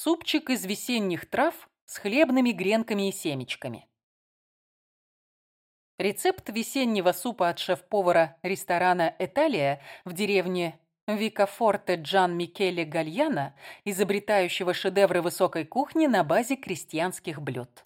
Супчик из весенних трав с хлебными гренками и семечками. Рецепт весеннего супа от шеф-повара ресторана «Эталия» в деревне Викафорте Джан Микеле Гальяна, изобретающего шедевры высокой кухни на базе крестьянских блюд.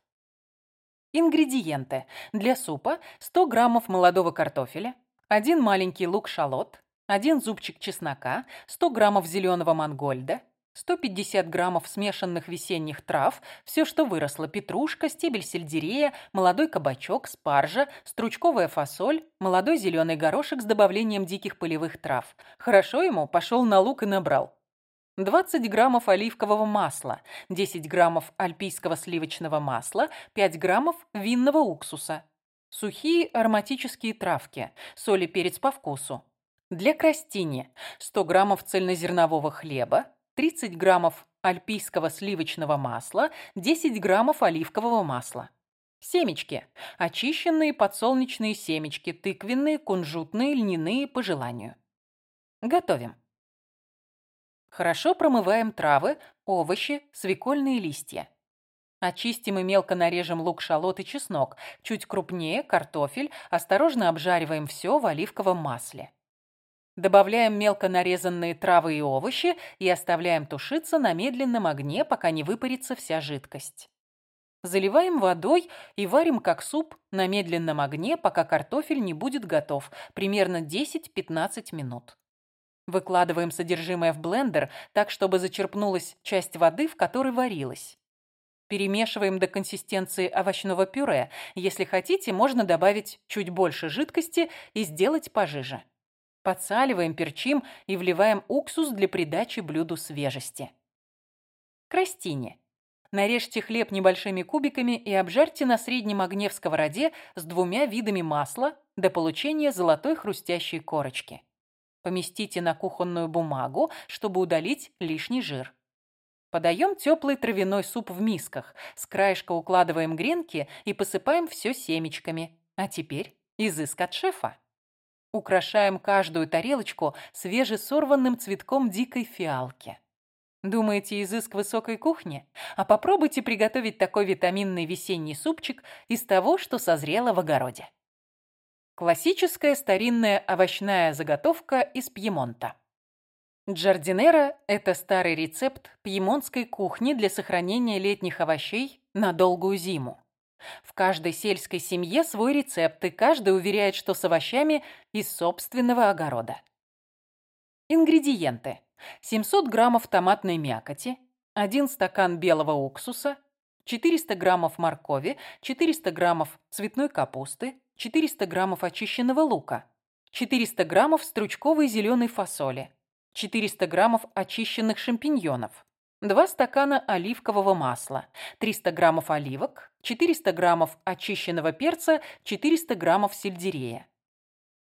Ингредиенты. Для супа 100 граммов молодого картофеля, один маленький лук-шалот, один зубчик чеснока, 100 граммов зеленого мангольда, 150 граммов смешанных весенних трав, все, что выросло, петрушка, стебель сельдерея, молодой кабачок, спаржа, стручковая фасоль, молодой зеленый горошек с добавлением диких полевых трав. Хорошо ему, пошел на лук и набрал. 20 граммов оливкового масла, 10 граммов альпийского сливочного масла, 5 граммов винного уксуса. Сухие ароматические травки, соль и перец по вкусу. Для крастини 100 граммов цельнозернового хлеба, 30 граммов альпийского сливочного масла, 10 граммов оливкового масла. Семечки. Очищенные подсолнечные семечки, тыквенные, кунжутные, льняные по желанию. Готовим. Хорошо промываем травы, овощи, свекольные листья. Очистим и мелко нарежем лук, шалот и чеснок. Чуть крупнее картофель. Осторожно обжариваем все в оливковом масле. Добавляем мелко нарезанные травы и овощи и оставляем тушиться на медленном огне, пока не выпарится вся жидкость. Заливаем водой и варим как суп на медленном огне, пока картофель не будет готов, примерно 10-15 минут. Выкладываем содержимое в блендер так, чтобы зачерпнулась часть воды, в которой варилась. Перемешиваем до консистенции овощного пюре. Если хотите, можно добавить чуть больше жидкости и сделать пожиже. Подсаливаем, перчим и вливаем уксус для придачи блюду свежести. Крастини. Нарежьте хлеб небольшими кубиками и обжарьте на среднем огне в сковороде с двумя видами масла до получения золотой хрустящей корочки. Поместите на кухонную бумагу, чтобы удалить лишний жир. Подаем теплый травяной суп в мисках. С краешка укладываем гренки и посыпаем все семечками. А теперь изыск от шефа. Украшаем каждую тарелочку свежесорванным цветком дикой фиалки. Думаете, изыск высокой кухни? А попробуйте приготовить такой витаминный весенний супчик из того, что созрело в огороде. Классическая старинная овощная заготовка из Пьемонта. Джардинера – это старый рецепт пьемонтской кухни для сохранения летних овощей на долгую зиму. В каждой сельской семье свой рецепт, и каждый уверяет, что с овощами из собственного огорода. Ингредиенты. 700 граммов томатной мякоти, 1 стакан белого уксуса, 400 граммов моркови, 400 граммов цветной капусты, 400 граммов очищенного лука, 400 граммов стручковой зеленой фасоли, 400 граммов очищенных шампиньонов, 2 стакана оливкового масла, 300 граммов оливок, 400 граммов очищенного перца, 400 граммов сельдерея.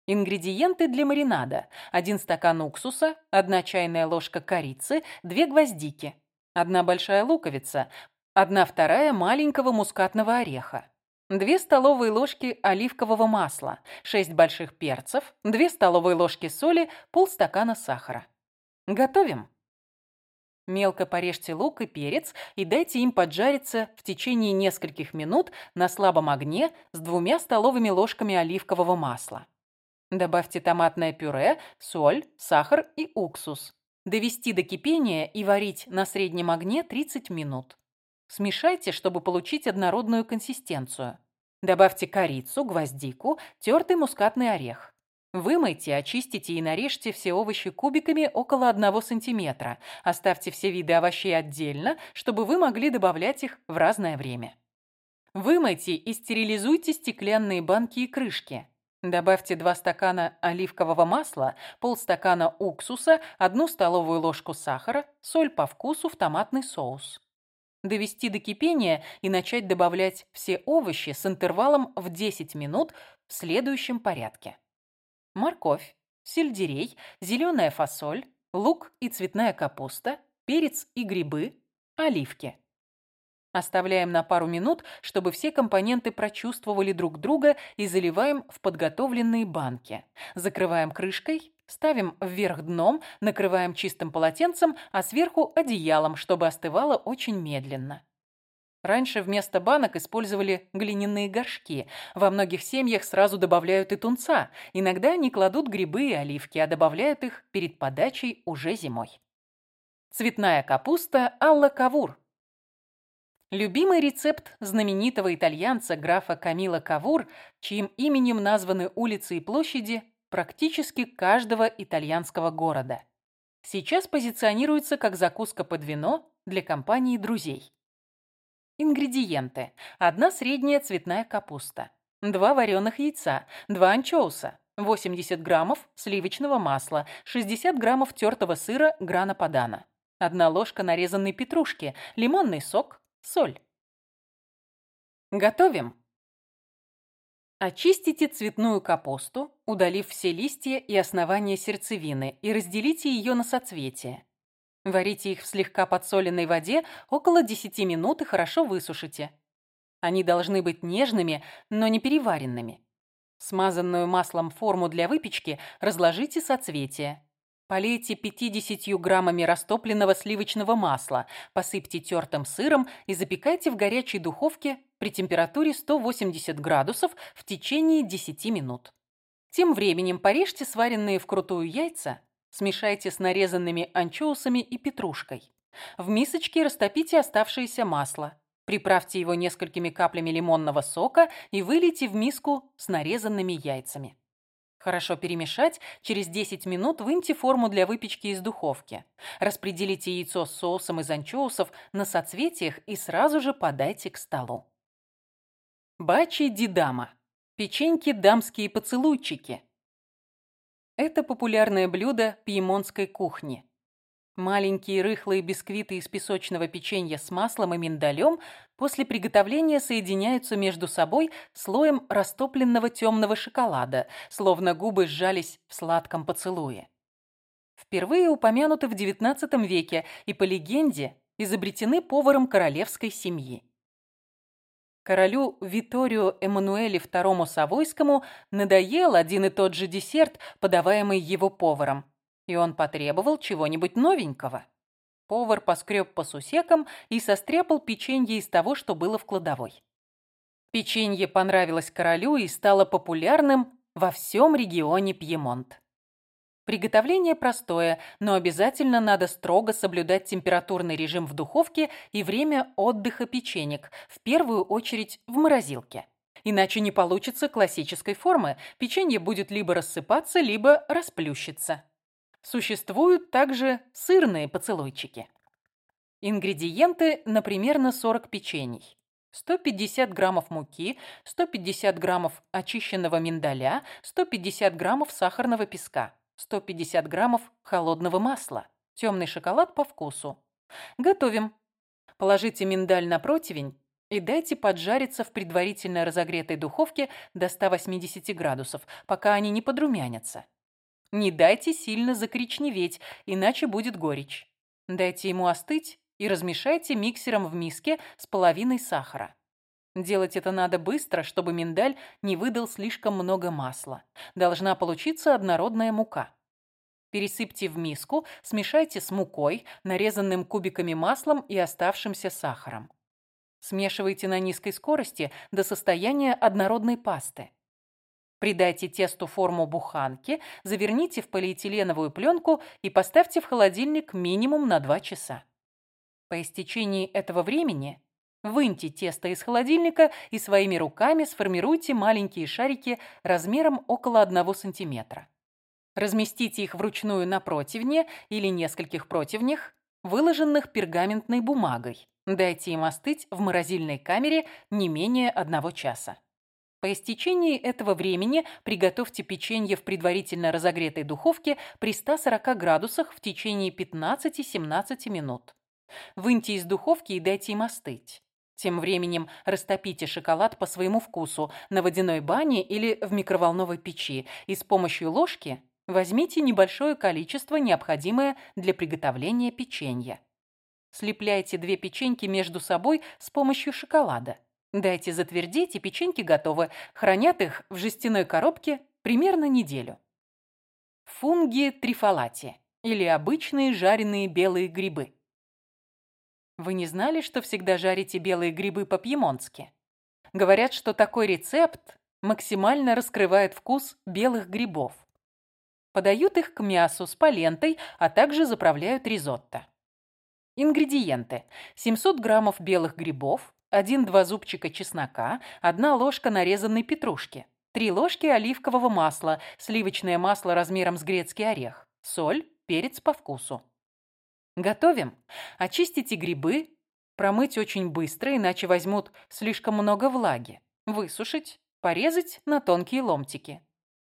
Ингредиенты для маринада. 1 стакан уксуса, 1 чайная ложка корицы, 2 гвоздики, 1 большая луковица, 1 вторая маленького мускатного ореха, 2 столовые ложки оливкового масла, 6 больших перцев, 2 столовые ложки соли, полстакана сахара. Готовим. Мелко порежьте лук и перец и дайте им поджариться в течение нескольких минут на слабом огне с двумя столовыми ложками оливкового масла. Добавьте томатное пюре, соль, сахар и уксус. Довести до кипения и варить на среднем огне 30 минут. Смешайте, чтобы получить однородную консистенцию. Добавьте корицу, гвоздику, тертый мускатный орех. Вымойте, очистите и нарежьте все овощи кубиками около 1 см. Оставьте все виды овощей отдельно, чтобы вы могли добавлять их в разное время. Вымойте и стерилизуйте стеклянные банки и крышки. Добавьте 2 стакана оливкового масла, полстакана уксуса, 1 столовую ложку сахара, соль по вкусу в томатный соус. Довести до кипения и начать добавлять все овощи с интервалом в 10 минут в следующем порядке морковь, сельдерей, зеленая фасоль, лук и цветная капуста, перец и грибы, оливки. Оставляем на пару минут, чтобы все компоненты прочувствовали друг друга и заливаем в подготовленные банки. Закрываем крышкой, Ставим вверх дном, накрываем чистым полотенцем, а сверху одеялом, чтобы остывало очень медленно. Раньше вместо банок использовали глиняные горшки. Во многих семьях сразу добавляют и тунца. Иногда они кладут грибы и оливки, а добавляют их перед подачей уже зимой. Цветная капуста Алла Кавур. Любимый рецепт знаменитого итальянца графа Камила Кавур, чьим именем названы улицы и площади практически каждого итальянского города. Сейчас позиционируется как закуска под вино для компании друзей. Ингредиенты. Одна средняя цветная капуста. Два вареных яйца. Два анчоуса. 80 граммов сливочного масла. 60 граммов тертого сыра грана падана. Одна ложка нарезанной петрушки. Лимонный сок. Соль. Готовим. Очистите цветную капусту, удалив все листья и основания сердцевины, и разделите ее на соцветия. Варите их в слегка подсоленной воде около 10 минут и хорошо высушите. Они должны быть нежными, но не переваренными. Смазанную маслом форму для выпечки разложите соцветия. Полейте 50 граммами растопленного сливочного масла, посыпьте тертым сыром и запекайте в горячей духовке при температуре 180 градусов в течение 10 минут. Тем временем порежьте сваренные вкрутую яйца Смешайте с нарезанными анчоусами и петрушкой. В мисочке растопите оставшееся масло. Приправьте его несколькими каплями лимонного сока и вылейте в миску с нарезанными яйцами. Хорошо перемешать, через 10 минут выньте форму для выпечки из духовки. Распределите яйцо с соусом из анчоусов на соцветиях и сразу же подайте к столу. Бачи дидама. Печеньки дамские поцелуйчики. Это популярное блюдо пьемонтской кухни. Маленькие рыхлые бисквиты из песочного печенья с маслом и миндалем после приготовления соединяются между собой слоем растопленного темного шоколада, словно губы сжались в сладком поцелуе. Впервые упомянуты в XIX веке и, по легенде, изобретены поваром королевской семьи. Королю Виторио Эммануэле II Савойскому надоел один и тот же десерт, подаваемый его поваром, и он потребовал чего-нибудь новенького. Повар поскреб по сусекам и состряпал печенье из того, что было в кладовой. Печенье понравилось королю и стало популярным во всем регионе Пьемонт. Приготовление простое, но обязательно надо строго соблюдать температурный режим в духовке и время отдыха печенек, в первую очередь в морозилке. Иначе не получится классической формы, печенье будет либо рассыпаться, либо расплющиться. Существуют также сырные поцелуйчики. Ингредиенты на примерно 40 печений. 150 граммов муки, 150 граммов очищенного миндаля, 150 граммов сахарного песка. 150 граммов холодного масла, темный шоколад по вкусу. Готовим. Положите миндаль на противень и дайте поджариться в предварительно разогретой духовке до 180 градусов, пока они не подрумянятся. Не дайте сильно закоричневеть, иначе будет горечь. Дайте ему остыть и размешайте миксером в миске с половиной сахара. Делать это надо быстро, чтобы миндаль не выдал слишком много масла. Должна получиться однородная мука. Пересыпьте в миску, смешайте с мукой, нарезанным кубиками маслом и оставшимся сахаром. Смешивайте на низкой скорости до состояния однородной пасты. Придайте тесту форму буханки, заверните в полиэтиленовую пленку и поставьте в холодильник минимум на 2 часа. По истечении этого времени Выньте тесто из холодильника и своими руками сформируйте маленькие шарики размером около 1 сантиметра. Разместите их вручную на противне или нескольких противнях, выложенных пергаментной бумагой. Дайте им остыть в морозильной камере не менее одного часа. По истечении этого времени приготовьте печенье в предварительно разогретой духовке при 140 градусах в течение 15-17 минут. Выньте из духовки и дайте им остыть. Тем временем растопите шоколад по своему вкусу на водяной бане или в микроволновой печи и с помощью ложки возьмите небольшое количество, необходимое для приготовления печенья. Слепляйте две печеньки между собой с помощью шоколада. Дайте затвердеть, и печеньки готовы. Хранят их в жестяной коробке примерно неделю. Фунги трифолати или обычные жареные белые грибы. Вы не знали, что всегда жарите белые грибы по-пьемонтски? Говорят, что такой рецепт максимально раскрывает вкус белых грибов. Подают их к мясу с полентой, а также заправляют ризотто. Ингредиенты. 700 граммов белых грибов, 1-2 зубчика чеснока, 1 ложка нарезанной петрушки, 3 ложки оливкового масла, сливочное масло размером с грецкий орех, соль, перец по вкусу. Готовим. Очистите грибы, промыть очень быстро, иначе возьмут слишком много влаги. Высушить, порезать на тонкие ломтики.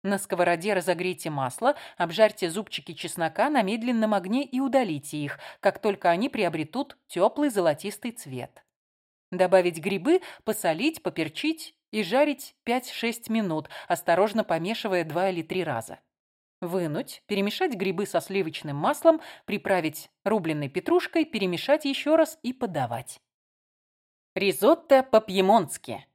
На сковороде разогрейте масло, обжарьте зубчики чеснока на медленном огне и удалите их, как только они приобретут теплый золотистый цвет. Добавить грибы, посолить, поперчить и жарить 5-6 минут, осторожно помешивая 2 или 3 раза. Вынуть, перемешать грибы со сливочным маслом, приправить рубленной петрушкой, перемешать еще раз и подавать. Ризотто по-пьемонтски.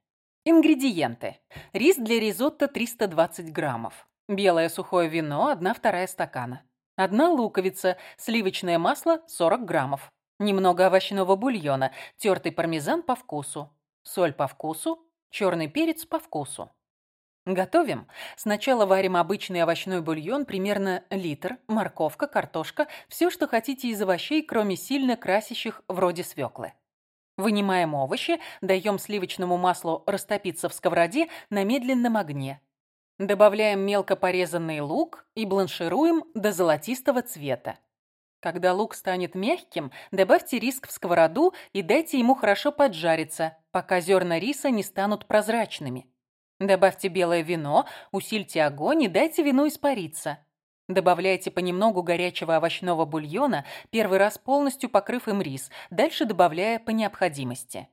Ингредиенты. Рис для ризотто 320 граммов. Белое сухое вино 1-2 стакана. Одна луковица, сливочное масло 40 граммов. Немного овощного бульона, тертый пармезан по вкусу. Соль по вкусу, черный перец по вкусу. Готовим. Сначала варим обычный овощной бульон, примерно литр, морковка, картошка, все, что хотите из овощей, кроме сильно красящих, вроде свеклы. Вынимаем овощи, даем сливочному маслу растопиться в сковороде на медленном огне. Добавляем мелко порезанный лук и бланшируем до золотистого цвета. Когда лук станет мягким, добавьте рис в сковороду и дайте ему хорошо поджариться, пока зерна риса не станут прозрачными. Добавьте белое вино, усильте огонь и дайте вину испариться. Добавляйте понемногу горячего овощного бульона, первый раз полностью покрыв им рис, дальше добавляя по необходимости.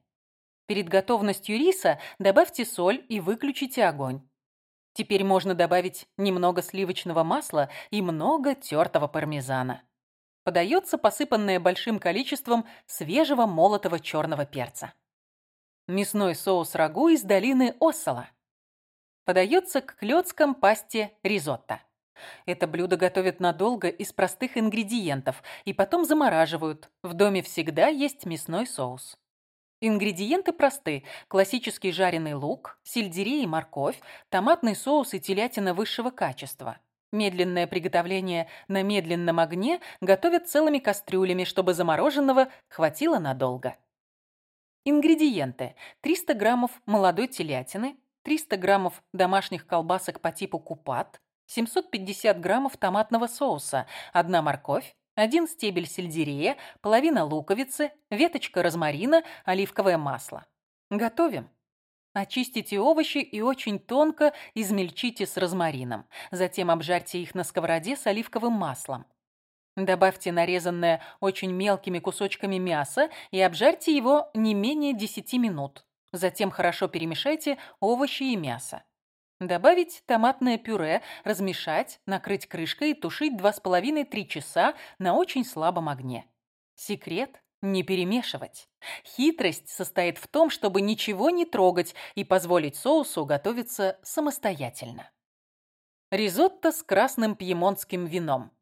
Перед готовностью риса добавьте соль и выключите огонь. Теперь можно добавить немного сливочного масла и много тертого пармезана. Подается посыпанное большим количеством свежего молотого черного перца. Мясной соус рагу из долины Оссола. Подается к клёцкам пасте ризотто. Это блюдо готовят надолго из простых ингредиентов и потом замораживают. В доме всегда есть мясной соус. Ингредиенты просты. Классический жареный лук, сельдерей и морковь, томатный соус и телятина высшего качества. Медленное приготовление на медленном огне готовят целыми кастрюлями, чтобы замороженного хватило надолго. Ингредиенты. 300 граммов молодой телятины, 300 граммов домашних колбасок по типу купат, 750 граммов томатного соуса, одна морковь, один стебель сельдерея, половина луковицы, веточка розмарина, оливковое масло. Готовим. Очистите овощи и очень тонко измельчите с розмарином. Затем обжарьте их на сковороде с оливковым маслом. Добавьте нарезанное очень мелкими кусочками мясо и обжарьте его не менее 10 минут. Затем хорошо перемешайте овощи и мясо. Добавить томатное пюре, размешать, накрыть крышкой и тушить 2,5-3 часа на очень слабом огне. Секрет – не перемешивать. Хитрость состоит в том, чтобы ничего не трогать и позволить соусу готовиться самостоятельно. Ризотто с красным пьемонтским вином.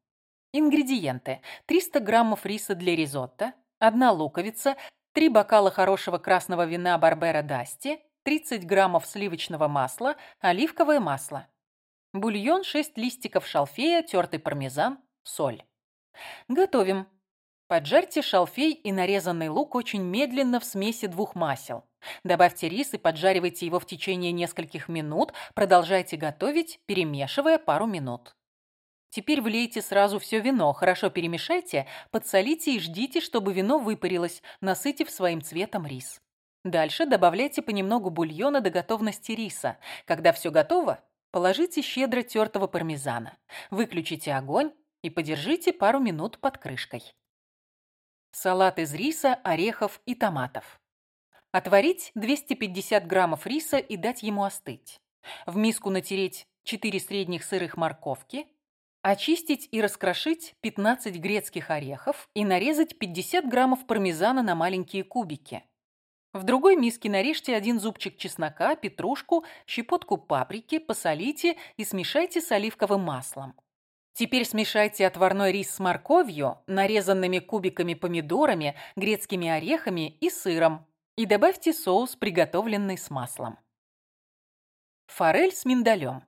Ингредиенты. 300 граммов риса для ризотто, 1 луковица, 3 бокала хорошего красного вина Барбера Дасти, 30 граммов сливочного масла, оливковое масло. Бульон 6 листиков шалфея, тертый пармезан, соль. Готовим. Поджарьте шалфей и нарезанный лук очень медленно в смеси двух масел. Добавьте рис и поджаривайте его в течение нескольких минут. Продолжайте готовить, перемешивая пару минут. Теперь влейте сразу все вино, хорошо перемешайте, подсолите и ждите, чтобы вино выпарилось, насытив своим цветом рис. Дальше добавляйте понемногу бульона до готовности риса. Когда все готово, положите щедро тертого пармезана. Выключите огонь и подержите пару минут под крышкой. Салат из риса, орехов и томатов. Отварить 250 граммов риса и дать ему остыть. В миску натереть 4 средних сырых морковки, очистить и раскрошить 15 грецких орехов и нарезать 50 граммов пармезана на маленькие кубики. В другой миске нарежьте один зубчик чеснока, петрушку, щепотку паприки, посолите и смешайте с оливковым маслом. Теперь смешайте отварной рис с морковью, нарезанными кубиками помидорами, грецкими орехами и сыром и добавьте соус, приготовленный с маслом. Форель с миндалем.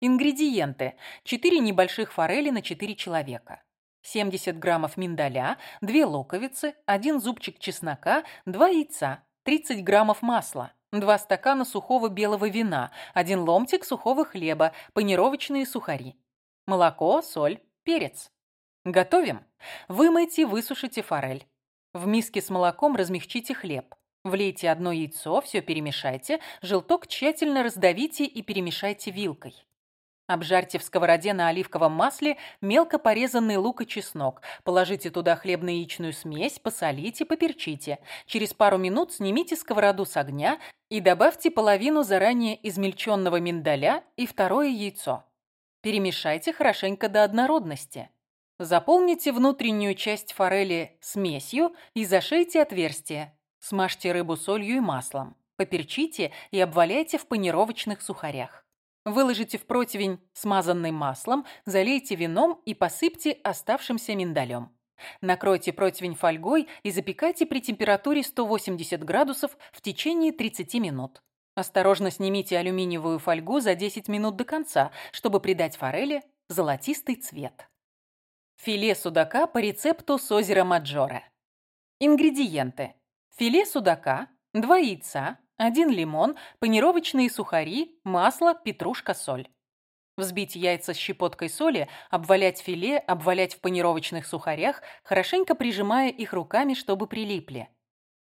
Ингредиенты. 4 небольших форели на 4 человека. 70 граммов миндаля, 2 луковицы, 1 зубчик чеснока, 2 яйца, 30 граммов масла, 2 стакана сухого белого вина, 1 ломтик сухого хлеба, панировочные сухари, молоко, соль, перец. Готовим. Вымойте, высушите форель. В миске с молоком размягчите хлеб. Влейте одно яйцо, все перемешайте, желток тщательно раздавите и перемешайте вилкой. Обжарьте в сковороде на оливковом масле мелко порезанный лук и чеснок. Положите туда хлебно-яичную смесь, посолите, поперчите. Через пару минут снимите сковороду с огня и добавьте половину заранее измельченного миндаля и второе яйцо. Перемешайте хорошенько до однородности. Заполните внутреннюю часть форели смесью и зашейте отверстие. Смажьте рыбу солью и маслом. Поперчите и обваляйте в панировочных сухарях. Выложите в противень смазанный маслом, залейте вином и посыпьте оставшимся миндалем. Накройте противень фольгой и запекайте при температуре 180 градусов в течение 30 минут. Осторожно снимите алюминиевую фольгу за 10 минут до конца, чтобы придать форели золотистый цвет. Филе судака по рецепту с озера Маджоре. Ингредиенты. Филе судака, 2 яйца, один лимон, панировочные сухари, масло, петрушка, соль. Взбить яйца с щепоткой соли, обвалять филе, обвалять в панировочных сухарях, хорошенько прижимая их руками, чтобы прилипли.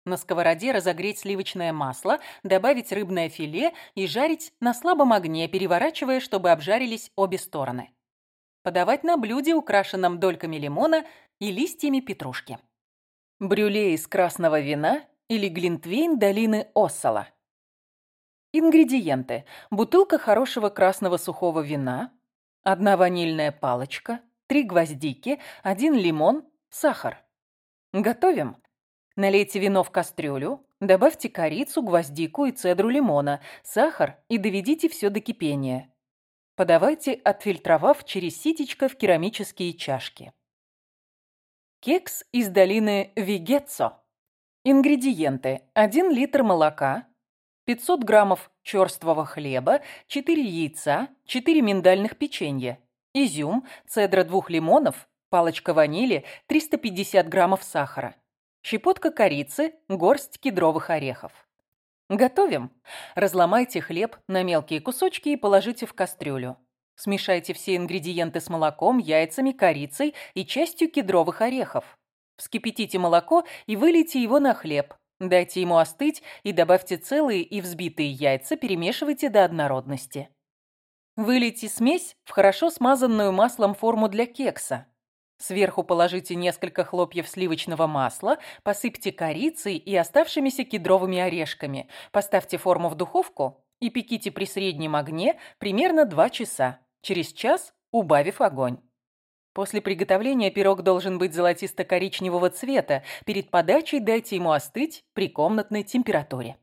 На сковороде разогреть сливочное масло, добавить рыбное филе и жарить на слабом огне, переворачивая, чтобы обжарились обе стороны. Подавать на блюде, украшенном дольками лимона и листьями петрушки. Брюле из красного вина или глинтвейн долины Оссала. Ингредиенты. Бутылка хорошего красного сухого вина, одна ванильная палочка, три гвоздики, один лимон, сахар. Готовим. Налейте вино в кастрюлю, добавьте корицу, гвоздику и цедру лимона, сахар и доведите все до кипения. Подавайте, отфильтровав через ситечко в керамические чашки. Кекс из долины Вигетсо. Ингредиенты. 1 литр молока, 500 граммов черствого хлеба, 4 яйца, 4 миндальных печенья, изюм, цедра двух лимонов, палочка ванили, 350 граммов сахара, щепотка корицы, горсть кедровых орехов. Готовим. Разломайте хлеб на мелкие кусочки и положите в кастрюлю. Смешайте все ингредиенты с молоком, яйцами, корицей и частью кедровых орехов. Вскипятите молоко и вылейте его на хлеб. Дайте ему остыть и добавьте целые и взбитые яйца, перемешивайте до однородности. Вылейте смесь в хорошо смазанную маслом форму для кекса. Сверху положите несколько хлопьев сливочного масла, посыпьте корицей и оставшимися кедровыми орешками. Поставьте форму в духовку и пеките при среднем огне примерно 2 часа. Через час убавив огонь. После приготовления пирог должен быть золотисто-коричневого цвета. Перед подачей дайте ему остыть при комнатной температуре.